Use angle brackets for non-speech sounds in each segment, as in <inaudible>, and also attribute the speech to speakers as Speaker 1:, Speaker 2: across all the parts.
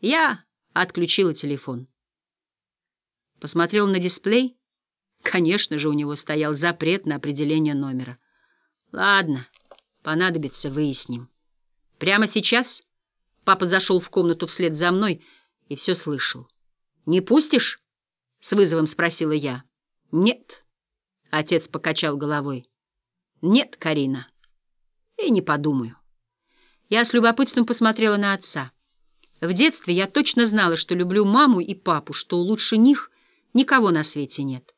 Speaker 1: Я отключила телефон. Посмотрел на дисплей. Конечно же, у него стоял запрет на определение номера. Ладно, понадобится, выясним. Прямо сейчас папа зашел в комнату вслед за мной и все слышал. «Не пустишь?» — с вызовом спросила я. «Нет», — отец покачал головой. «Нет, Карина, и не подумаю». Я с любопытством посмотрела на отца. В детстве я точно знала, что люблю маму и папу, что лучше них никого на свете нет.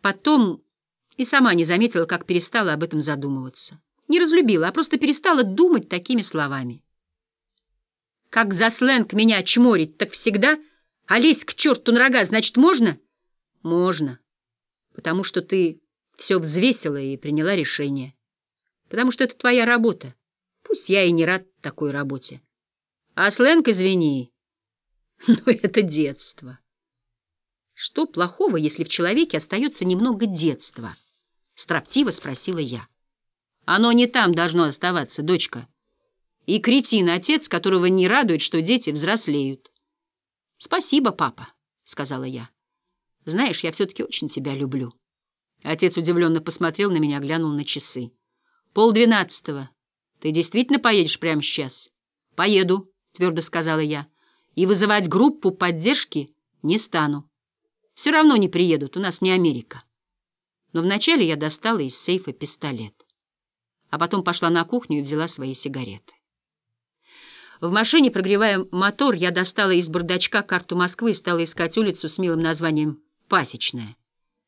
Speaker 1: Потом и сама не заметила, как перестала об этом задумываться. Не разлюбила, а просто перестала думать такими словами. Как за сленг меня чморить, так всегда, а лезть к черту на рога, значит, можно? Можно, потому что ты все взвесила и приняла решение. Потому что это твоя работа. Пусть я и не рад такой работе. А сленг, извини, <laughs> но это детство. Что плохого, если в человеке остается немного детства? Строптиво спросила я. Оно не там должно оставаться, дочка. И кретин отец, которого не радует, что дети взрослеют. Спасибо, папа, сказала я. Знаешь, я все-таки очень тебя люблю. Отец удивленно посмотрел на меня, глянул на часы. Полдвенадцатого. Ты действительно поедешь прямо сейчас? Поеду твердо сказала я, и вызывать группу поддержки не стану. Все равно не приедут, у нас не Америка. Но вначале я достала из сейфа пистолет, а потом пошла на кухню и взяла свои сигареты. В машине, прогревая мотор, я достала из бардачка карту Москвы и стала искать улицу с милым названием «Пасечная».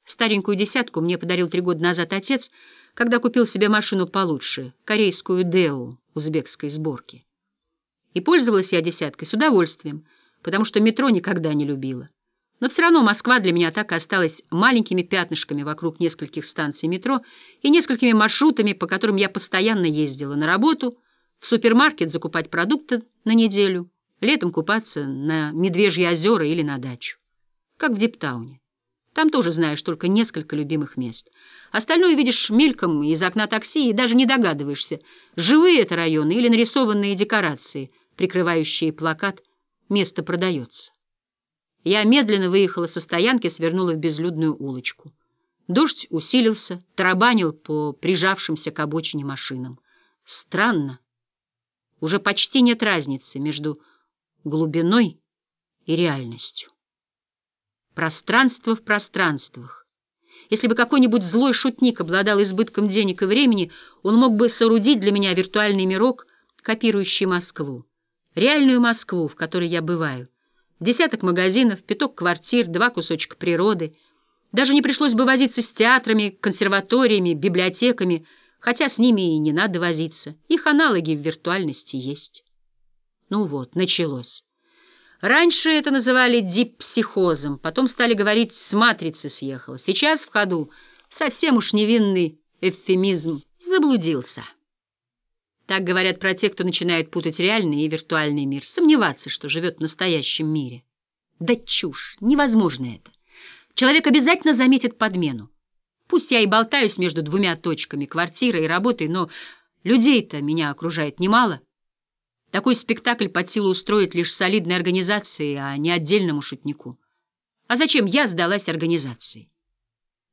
Speaker 1: Старенькую десятку мне подарил три года назад отец, когда купил себе машину получше, корейскую «Део» узбекской сборки. И пользовалась я десяткой с удовольствием, потому что метро никогда не любила. Но все равно Москва для меня так и осталась маленькими пятнышками вокруг нескольких станций метро и несколькими маршрутами, по которым я постоянно ездила на работу, в супермаркет закупать продукты на неделю, летом купаться на Медвежьи озера или на дачу. Как в Диптауне. Там тоже знаешь только несколько любимых мест. Остальное видишь мельком из окна такси и даже не догадываешься, живые это районы или нарисованные декорации — прикрывающие плакат «Место продается». Я медленно выехала со стоянки, свернула в безлюдную улочку. Дождь усилился, тарабанил по прижавшимся к обочине машинам. Странно. Уже почти нет разницы между глубиной и реальностью. Пространство в пространствах. Если бы какой-нибудь злой шутник обладал избытком денег и времени, он мог бы соорудить для меня виртуальный мирок, копирующий Москву реальную Москву, в которой я бываю. Десяток магазинов, пяток квартир, два кусочка природы. Даже не пришлось бы возиться с театрами, консерваториями, библиотеками, хотя с ними и не надо возиться. Их аналоги в виртуальности есть. Ну вот, началось. Раньше это называли диппсихозом, потом стали говорить «с матрицы съехал». Сейчас в ходу совсем уж невинный эвфемизм «заблудился». Так говорят про тех, кто начинает путать реальный и виртуальный мир, сомневаться, что живет в настоящем мире. Да чушь, невозможно это. Человек обязательно заметит подмену. Пусть я и болтаюсь между двумя точками, квартирой и работой, но людей-то меня окружает немало. Такой спектакль под силу устроит лишь солидной организации, а не отдельному шутнику. А зачем я сдалась организации?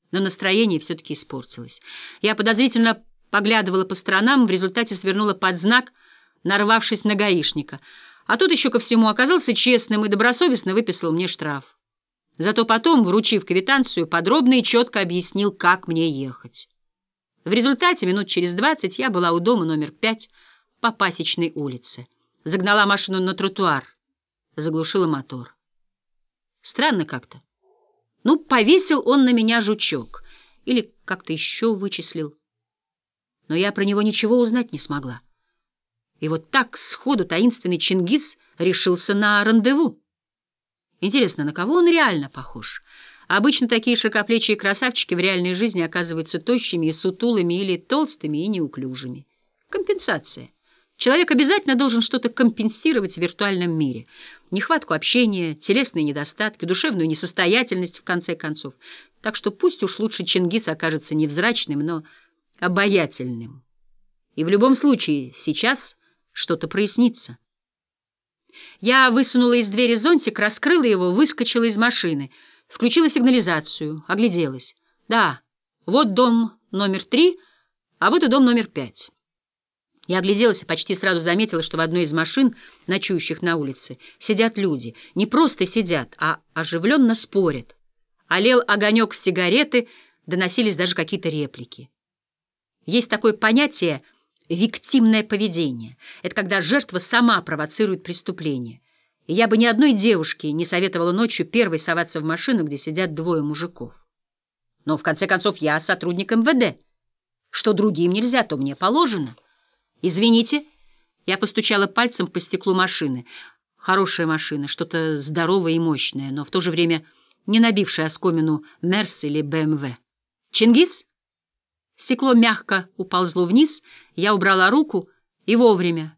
Speaker 1: Но настроение все-таки испортилось. Я подозрительно поглядывала по сторонам, в результате свернула под знак, нарвавшись на гаишника. А тут еще ко всему оказался честным и добросовестно выписал мне штраф. Зато потом, вручив квитанцию, подробно и четко объяснил, как мне ехать. В результате минут через двадцать я была у дома номер пять по Пасечной улице. Загнала машину на тротуар, заглушила мотор. Странно как-то. Ну, повесил он на меня жучок. Или как-то еще вычислил но я про него ничего узнать не смогла. И вот так сходу таинственный Чингис решился на рандеву. Интересно, на кого он реально похож? Обычно такие широкоплечие красавчики в реальной жизни оказываются тощими и сутулыми или толстыми и неуклюжими. Компенсация. Человек обязательно должен что-то компенсировать в виртуальном мире. Нехватку общения, телесные недостатки, душевную несостоятельность, в конце концов. Так что пусть уж лучше Чингис окажется невзрачным, но обаятельным. И в любом случае сейчас что-то прояснится. Я высунула из двери зонтик, раскрыла его, выскочила из машины, включила сигнализацию, огляделась. Да, вот дом номер три, а вот и дом номер пять. Я огляделась и почти сразу заметила, что в одной из машин, ночующих на улице, сидят люди. Не просто сидят, а оживленно спорят. Олел огонек сигареты, доносились даже какие-то реплики. Есть такое понятие «виктимное поведение». Это когда жертва сама провоцирует преступление. И я бы ни одной девушке не советовала ночью первой соваться в машину, где сидят двое мужиков. Но, в конце концов, я сотрудник МВД. Что другим нельзя, то мне положено. «Извините». Я постучала пальцем по стеклу машины. Хорошая машина, что-то здоровое и мощное, но в то же время не набившая оскомину Мерс или БМВ. «Чингис?» Стекло мягко уползло вниз, я убрала руку и вовремя.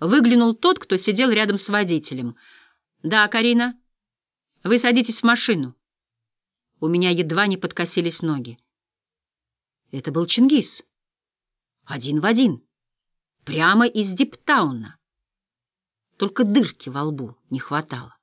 Speaker 1: Выглянул тот, кто сидел рядом с водителем. «Да, Карина, вы садитесь в машину». У меня едва не подкосились ноги. Это был Чингис. Один в один. Прямо из Диптауна. Только дырки во лбу не хватало.